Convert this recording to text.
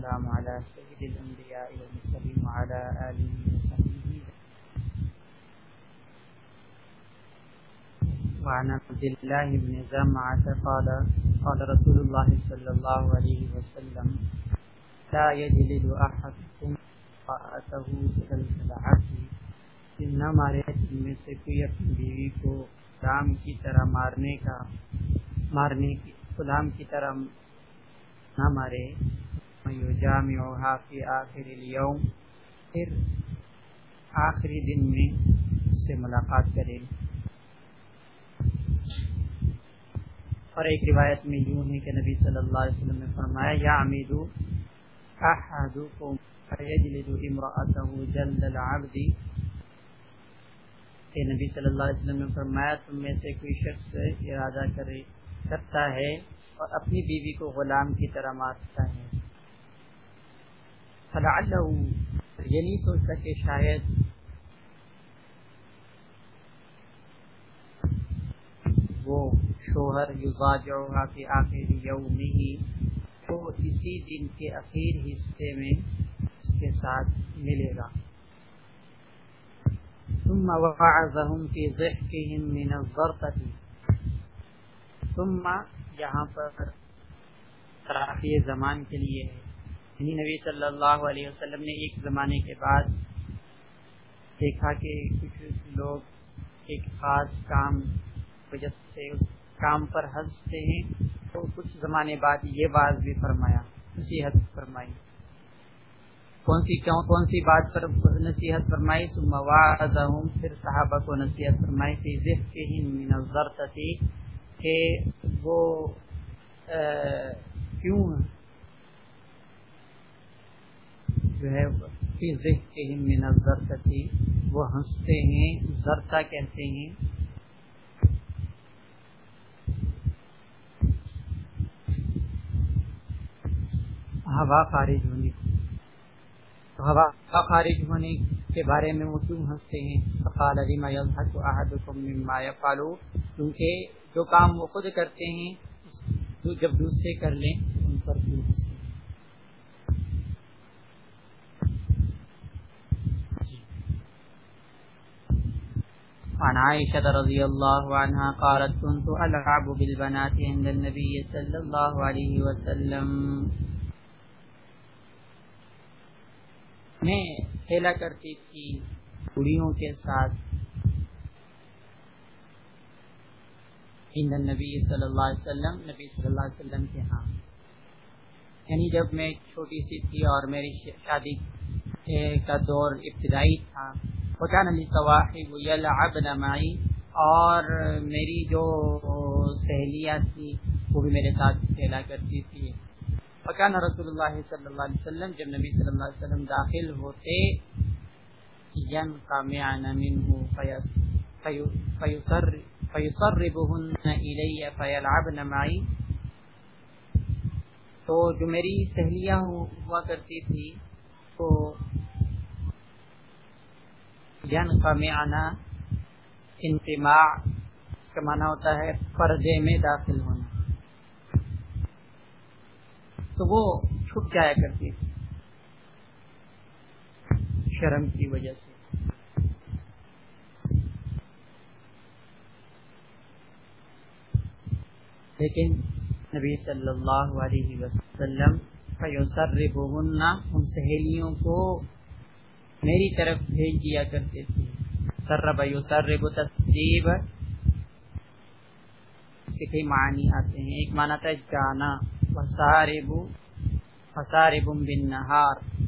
السلام على سيد الأنبياء والمرسلين وعلى آله وصحبه. وعن عبد الله بن زمعة قال قال رسول الله صلى الله عليه وسلم، لا يجلد أحدكم فأته جلد العبد نہ مارے ان میں سے کوئی اپنی بیوی کو غلام کی طرح مارنے کا، مارنے کی غلام کی طرح نہ مارے. جامعها فی آخر اليوم. پھر آخری دن میں اس سے ملاقات کرے اور ایک روایت میں یوں ہے کہ نبی صلی اللہ علیہ وسلم نے فرمایا، یا امیدو احدکم فیجلد امرأته جلد العبد۔ کہ نبی صلی اللہ علیہ وسلم نے فرمایا، تم میں سے کوئی شخص ارادہ کرے، کرتا ہے اور اپنی بیوی کو غلام کی طرح مارتا ہے۔ فلعلہ یہ نہیں سوچتا کہ شاید وہ شوہر یوزا کے آخری یوم ہی تو اسی دن کے اخیر حصے میں اس کے ساتھ ملے گا۔ ثم وقعهم في ضحكهم من الضرقة ثم یہاں پر تراخی زمان کے لیے ہے۔ نبی صلی اللہ علیہ وسلم نے ایک زمانے کے بعد دیکھا کہ کچھ لوگ ایک خاص کام وجہ سے اس کام پر ہنستے ہیں، تو کچھ زمانے بعد یہ بات بھی فرمایا، نصیحت فرمائی۔ کون سی کیوں، کون سی بات پر نصیحت فرمائی؟ پھر صحابہ کو نصیحت فرمائی تھی ذف کے ہی تھی کہ وہ کیوں جو ہے من تھی وہ ہنستے ہیں، زرتا کہتے ہیں۔ ہوا خارج ہونے ہوا خارج ہونے کے بارے میں وہ کیوں ہنستے ہیں؟ فقال علی ما یفعلوا کیونکہ جو کام وہ خود کرتے ہیں جب دوسرے کر لیں، ان پر کیوں ہنستے عن عائشة رضي الله عنها قالت، كنت ألعب بالبنات عند النبي صلى الله عليه وسلم. میں کھیلا کرتی تھی کڑیوں کے ساتھ ہند نبی صلی اللہ علیہ وسلم، نبی صلی اللہ علیہ وسلم کے ہاں۔ یعنی جب میں چھوٹی سی تھی اور میری شادی کا دور ابتدائی تھا وکان علی صواحب یلعبن معی اور میری جو سہیلیاں تھی وہ بھی میرے ساتھ کھیلا کرتی تھی وکان رسول اللہ صلی اللہ علیہ وسلم، جب نبی صلی اللہ علیہ وسلم داخل ہوتے، ينقمعن منه فيسر، فيسربهن إلي فيلعبن معي۔ تو جو میری سہیلیاں ہوا کرتی تھی تو ین کا معنی انتماع اس کا معنی ہوتا ہے پردے میں داخل ہونا. تو وہ چھپ جایا کرتی تھی شرم کی وجہ سے. لیکن نبی صلی اللہ علیہ وسلم ان سہیلیوں کو میری طرف بھیج دیا کرتے تھے۔ سرب یسرب تصریب اس کے کئی معنی آتے ہیں۔ ایک معنی تھا جانا۔ وسارب وسارب بن نہار